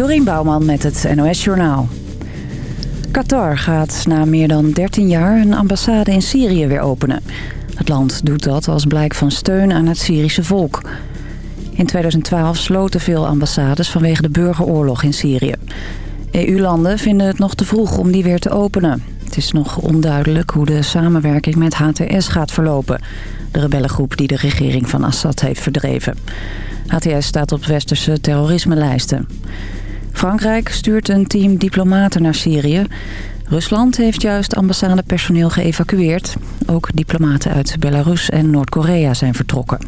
Dorien Bouwman met het NOS Journaal. Qatar gaat na meer dan 13 jaar een ambassade in Syrië weer openen. Het land doet dat als blijk van steun aan het Syrische volk. In 2012 sloten veel ambassades vanwege de burgeroorlog in Syrië. EU-landen vinden het nog te vroeg om die weer te openen. Het is nog onduidelijk hoe de samenwerking met HTS gaat verlopen. De rebellengroep die de regering van Assad heeft verdreven. HTS staat op westerse terrorisme-lijsten. Frankrijk stuurt een team diplomaten naar Syrië. Rusland heeft juist ambassadepersoneel geëvacueerd. Ook diplomaten uit Belarus en Noord-Korea zijn vertrokken.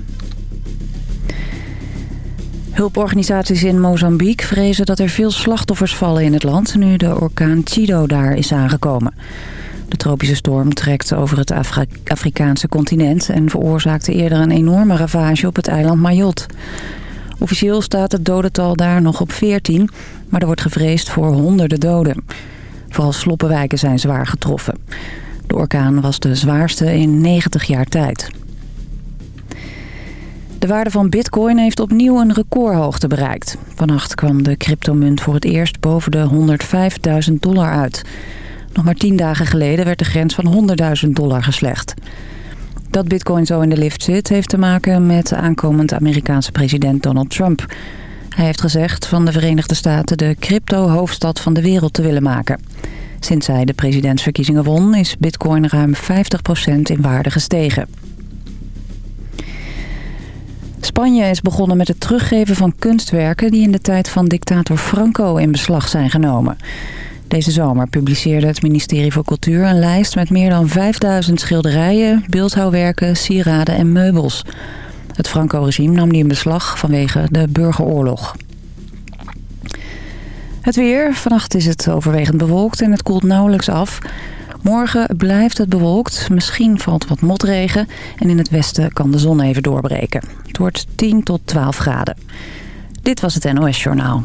Hulporganisaties in Mozambique vrezen dat er veel slachtoffers vallen in het land... nu de orkaan Chido daar is aangekomen. De tropische storm trekt over het Afrikaanse continent... en veroorzaakte eerder een enorme ravage op het eiland Mayotte. Officieel staat het dodental daar nog op 14, maar er wordt gevreesd voor honderden doden. Vooral sloppenwijken zijn zwaar getroffen. De orkaan was de zwaarste in 90 jaar tijd. De waarde van bitcoin heeft opnieuw een recordhoogte bereikt. Vannacht kwam de cryptomunt voor het eerst boven de 105.000 dollar uit. Nog maar tien dagen geleden werd de grens van 100.000 dollar geslecht. Dat bitcoin zo in de lift zit heeft te maken met aankomend Amerikaanse president Donald Trump. Hij heeft gezegd van de Verenigde Staten de crypto-hoofdstad van de wereld te willen maken. Sinds hij de presidentsverkiezingen won is bitcoin ruim 50% in waarde gestegen. Spanje is begonnen met het teruggeven van kunstwerken... die in de tijd van dictator Franco in beslag zijn genomen. Deze zomer publiceerde het ministerie voor Cultuur een lijst... met meer dan 5000 schilderijen, beeldhouwwerken, sieraden en meubels. Het Franco-regime nam die in beslag vanwege de burgeroorlog. Het weer. Vannacht is het overwegend bewolkt en het koelt nauwelijks af... Morgen blijft het bewolkt. Misschien valt wat motregen. En in het westen kan de zon even doorbreken. Het wordt 10 tot 12 graden. Dit was het NOS Journaal.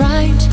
right.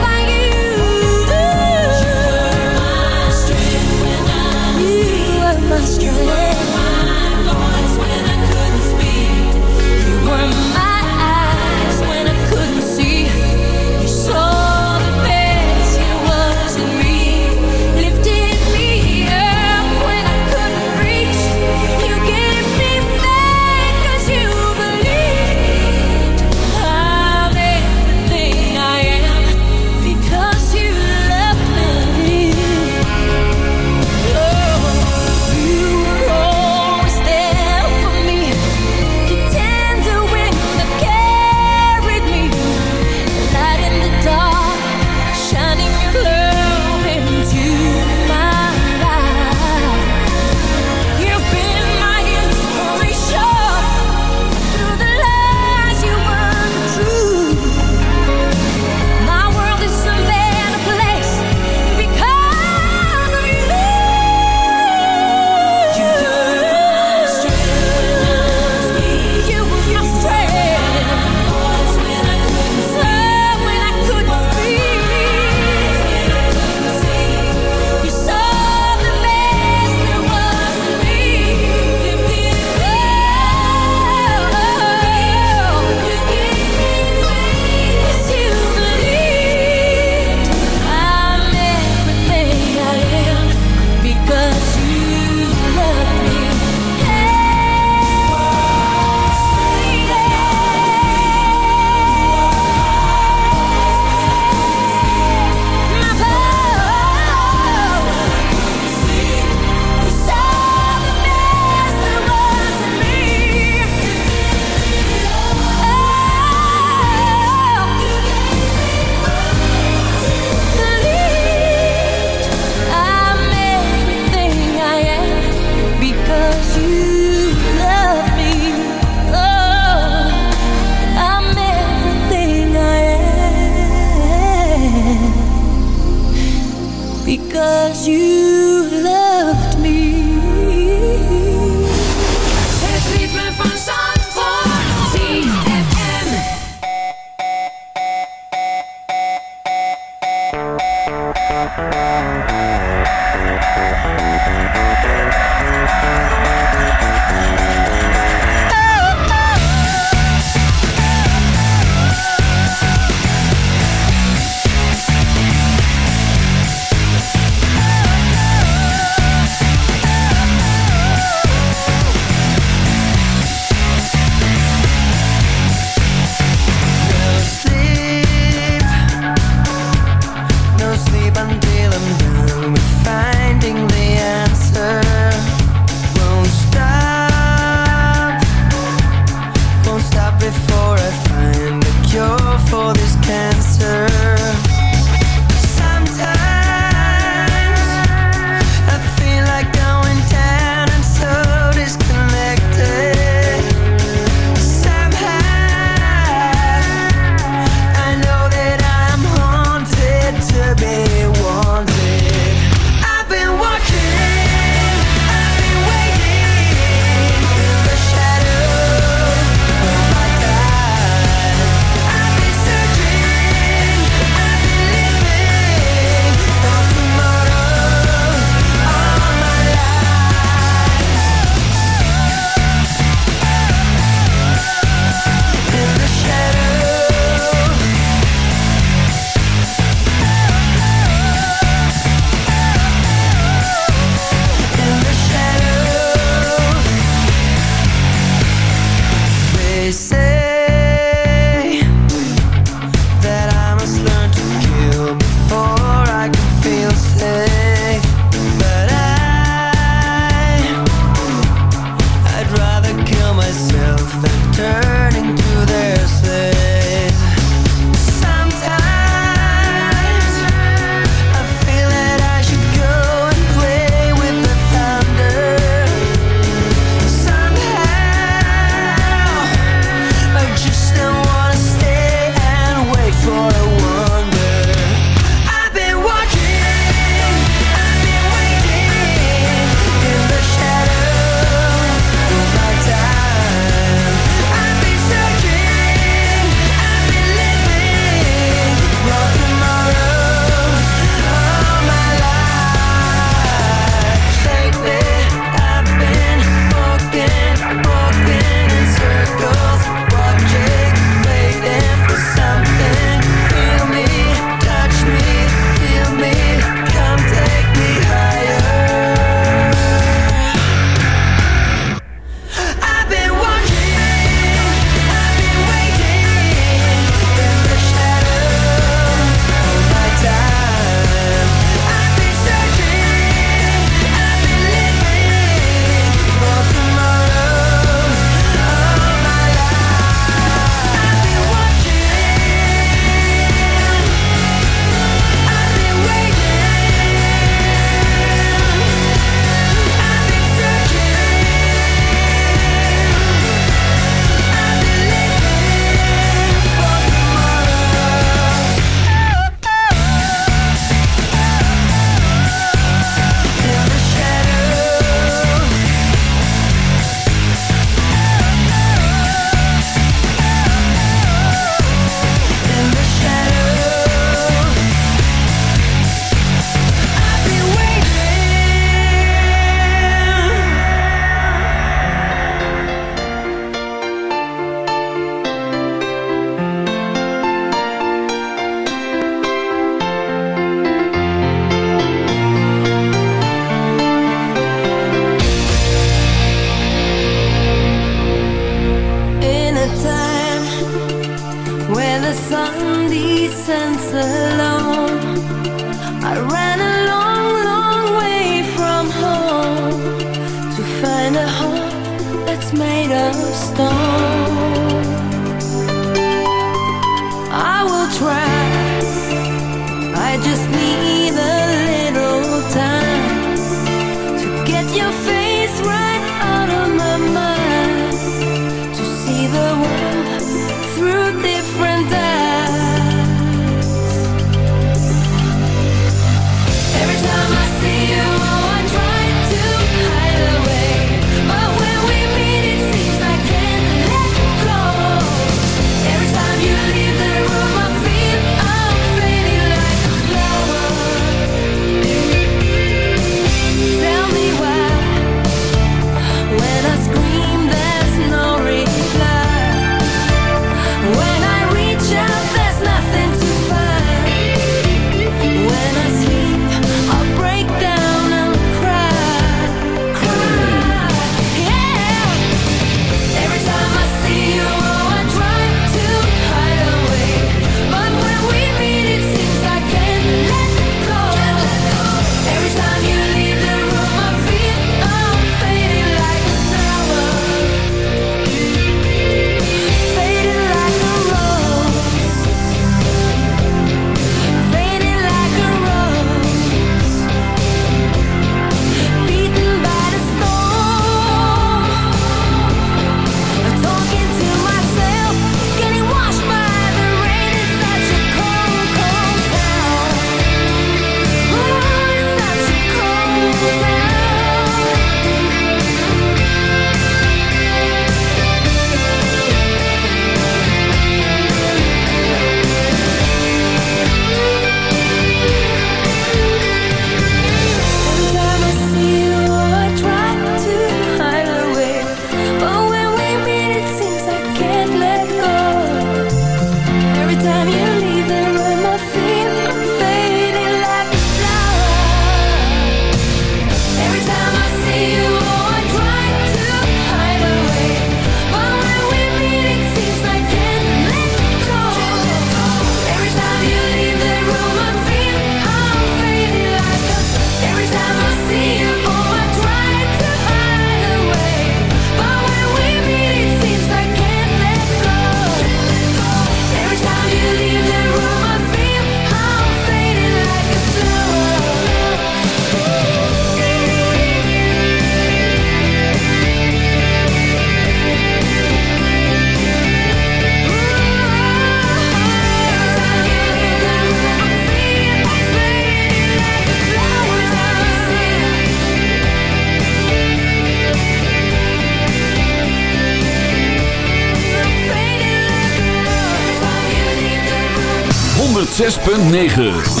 106.9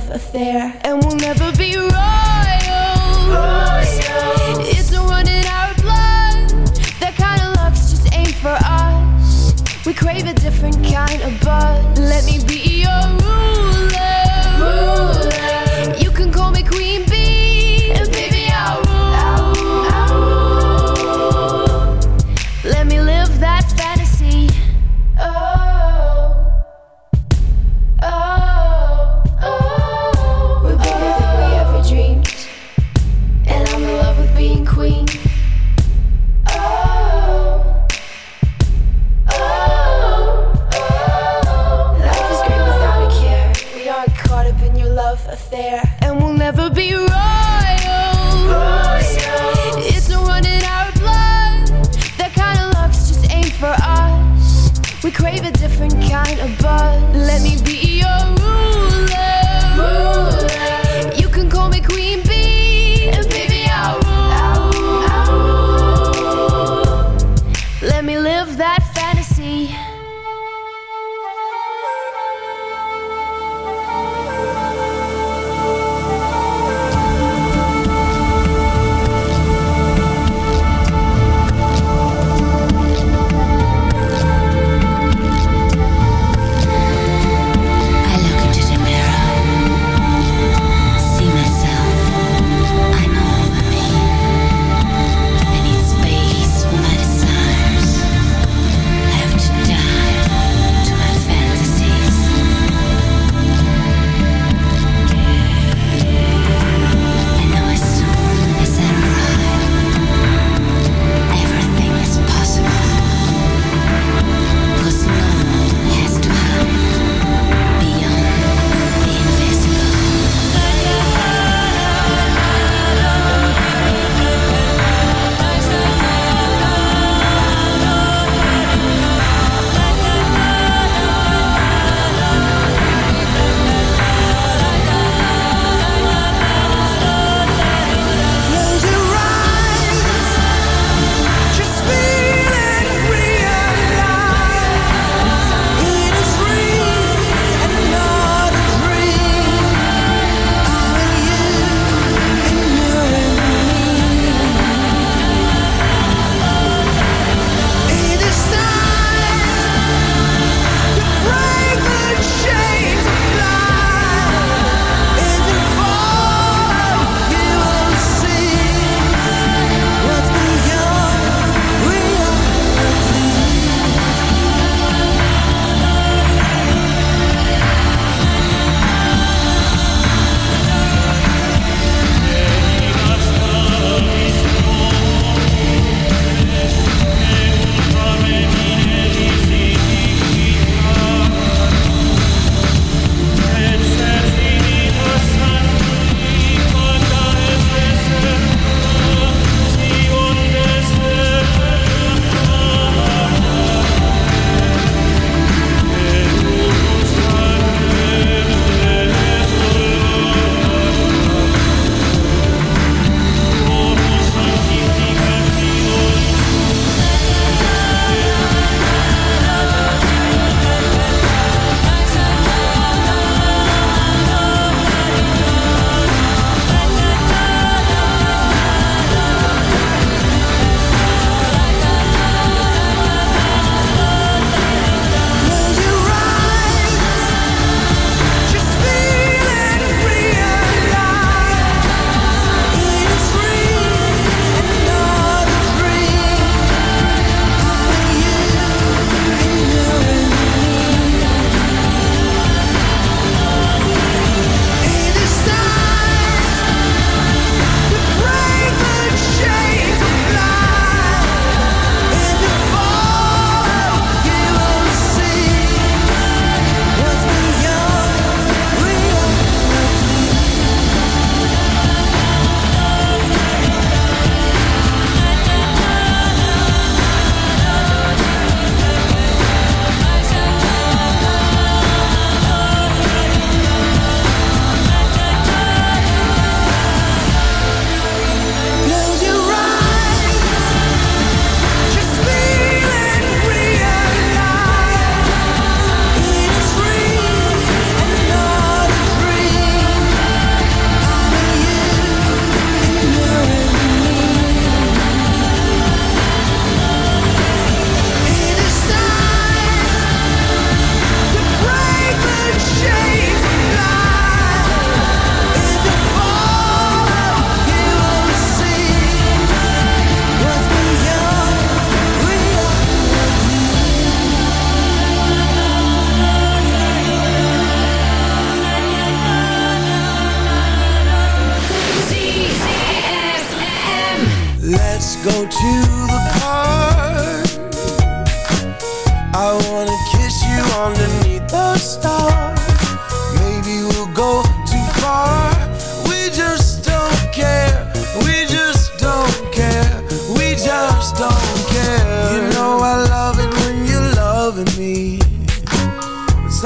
Love affair, and we'll never be royal. royal. It's in our blood. That kind of luck's just ain't for us. We crave a different kind of buzz. Let me be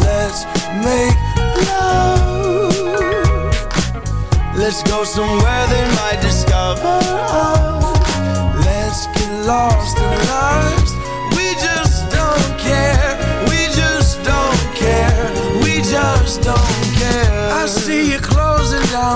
Let's make love. Let's go somewhere they might discover us. Let's get lost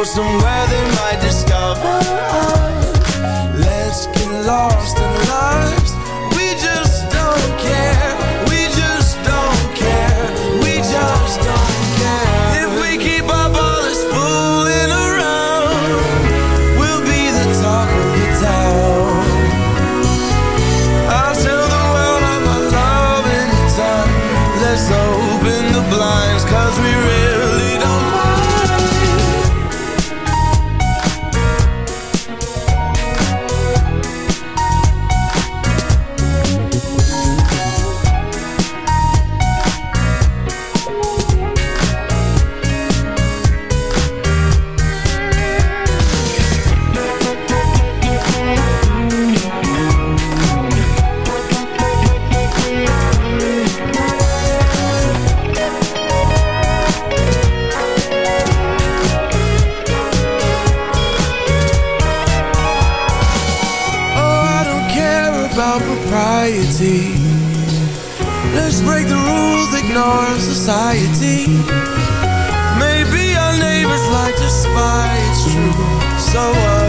Go Others break the rules, ignore society. Maybe our neighbors like to spy, it's true, so what?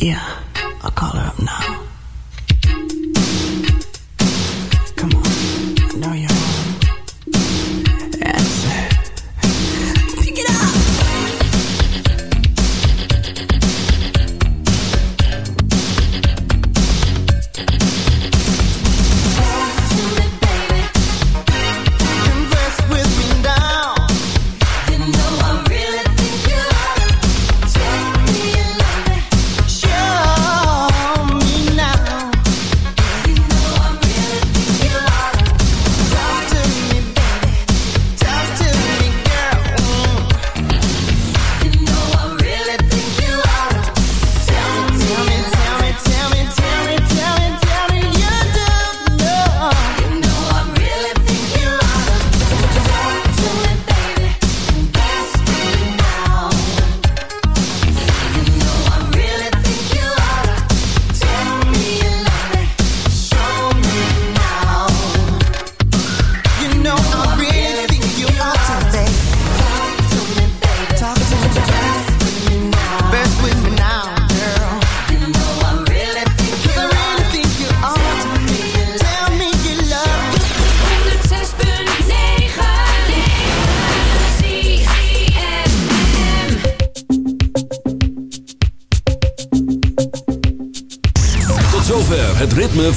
Yeah, I'll call her up now.